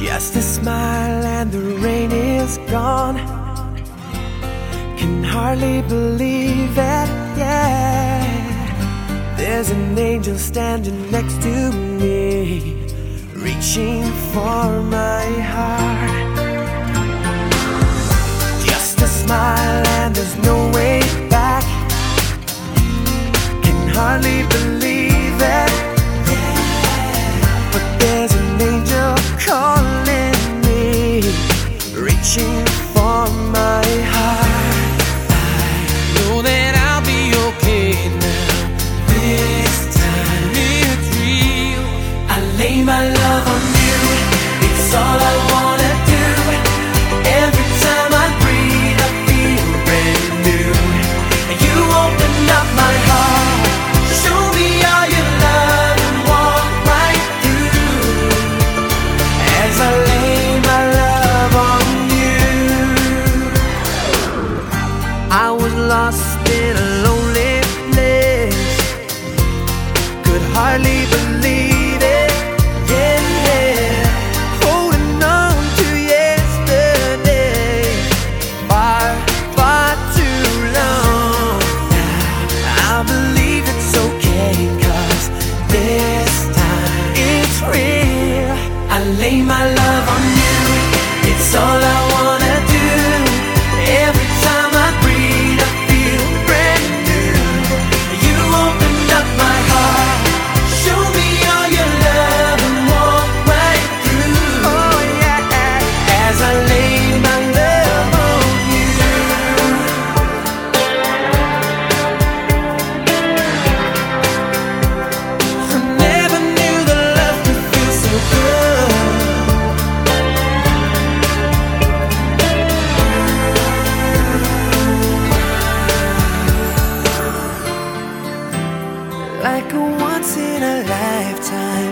Just a smile and the rain is gone. Can hardly believe it, yeah. There's an angel standing next to me, reaching for my in a lonely place. Could hardly believe it. Yeah. Holding on to yesterday. Far, far too long. I believe it's okay, cause this time it's real. I lay my love on you. It's all I wanna in a lifetime,